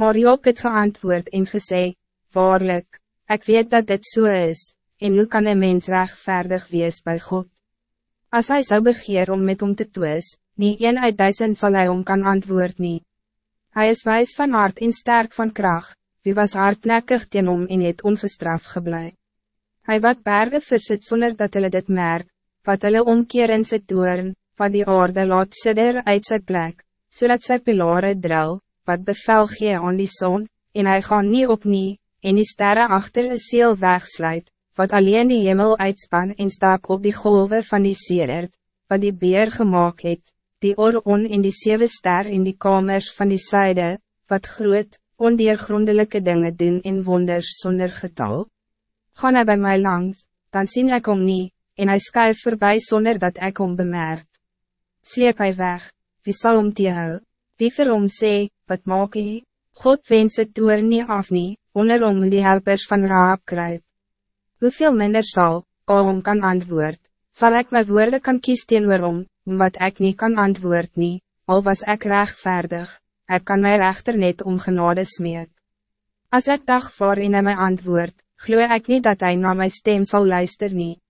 Maar Job het geantwoord en gesê, Waarlijk, ik weet dat dit zo so is, en hoe kan een mens rechtvaardig wees bij God? Als hij zou begeer om met om te twis, nie een uit duizend zal hij om kan antwoord nie. Hij is wijs van hart en sterk van kracht, wie was hardnekkig teen om en het ongestraf geblei. Hij wat berge versit zonder dat hulle dit merk, wat hulle omkeer in sy toren, wat die aarde laat sidder uit sy plek, zodat sy pilare dril, wat bevel gee aan die zon, en hij gaan niet op nie, en die sterren achter een ziel wegsluit, wat alleen die hemel uitspan en staak op die golven van die sedert, wat die beer gemaakt het, die oron in die zeven ster in die kamers van die zijde, wat groot, ondeergrondelijke dingen doen in wonders zonder getal. Gaan hij bij mij langs, dan zie ik om niet, en hij schuift voorbij zonder dat ik om bemerk. Sleep hij weg, wie zal om te hou, wie vir hom sê, wat maak hy? God wens het toer nie af nie, onder om die helpers van Raab kruip. Hoeveel minder zal, al om kan antwoord, zal ik mijn woorden kan kies teenoor om, wat ik niet kan antwoord nie, al was ik rechtvaardig, ik kan mij rechter net om genade smeek. Als ik dag voor in mijn antwoord, gloe ik niet dat hij naar mijn stem zal luisteren. nie.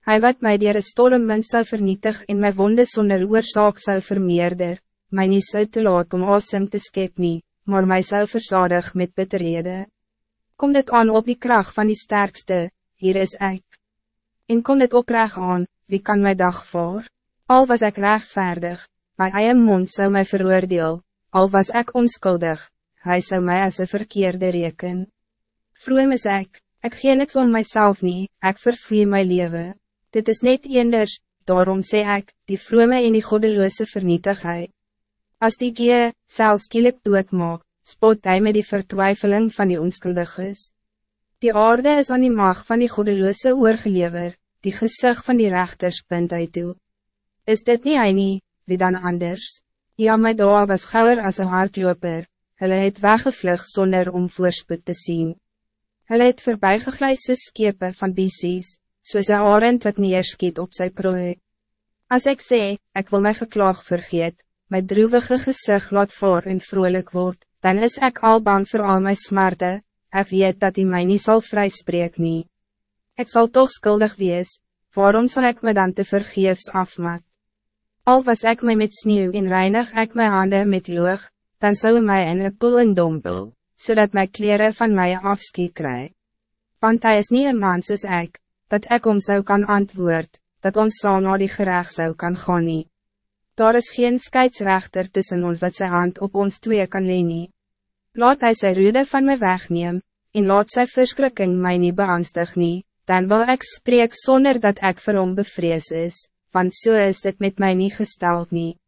Hij wat mij die stormwind zou vernietig en mijn wonde zonder oorzaak zou vermeerder, mij niet zou te laat om awesome te skep nie, maar mij zou verzadig met bitterhede. Kom dit aan op die kracht van die sterkste, hier is ik. En kom dit oprecht aan, wie kan mijn dag voor? Al was ik rechtvaardig, mijn eie mond zou mij veroordeel, al was ik onschuldig, hij zou mij als een verkeerde reken. Vroem is ik, ik gee niks om mijzelf niet, ik vervloei mijn leven. Dit is niet eenders, daarom sê ik, die vrome en die goddeloze vernietig hy. As die gee, selfs skielik doodmaak, spot hij met die vertwijfeling van die onschuldiges. Die aarde is aan die mag van die goddeloze oorgelever, die gezicht van die rechters punt uit toe. Is dit niet hy nie, wie dan anders? Ja, my doa was gauwer as een hardloper, hulle het weggevlug zonder om voorspoed te zien. Hulle het voorbijgeglijs soos skepe van BC's, soos een arend wat neerskiet op sy prooi. As ik sê, ik wil my geklaag vergeet, my droevige gezicht laat voor en vrolijk word, dan is ik al bang voor al mijn smarten, ik weet dat hij mij niet zal vrijspreek nie. Ik zal toch schuldig wees, waarom zal ik me dan te vergeefs afmat? Al was ik mij met sneeuw en reinig ik mijn handen met loog, dan zou mij in een poel en dompel, zodat mijn kleren van mij afskie krijg. Want hij is niet een man soos ik, dat ik om zou kan antwoord, dat ons saam naar die gerecht zou kan gaan nie. Daar is geen scheidsrechter tussen ons wat zijn hand op ons twee kan leen Laat hij zijn rude van mij wegneem, en laat zijn verschrikking mij niet beangstig nie, dan wil ik spreek zonder dat ik vir hom bevrees is, want zo so is het met mij niet gesteld niet.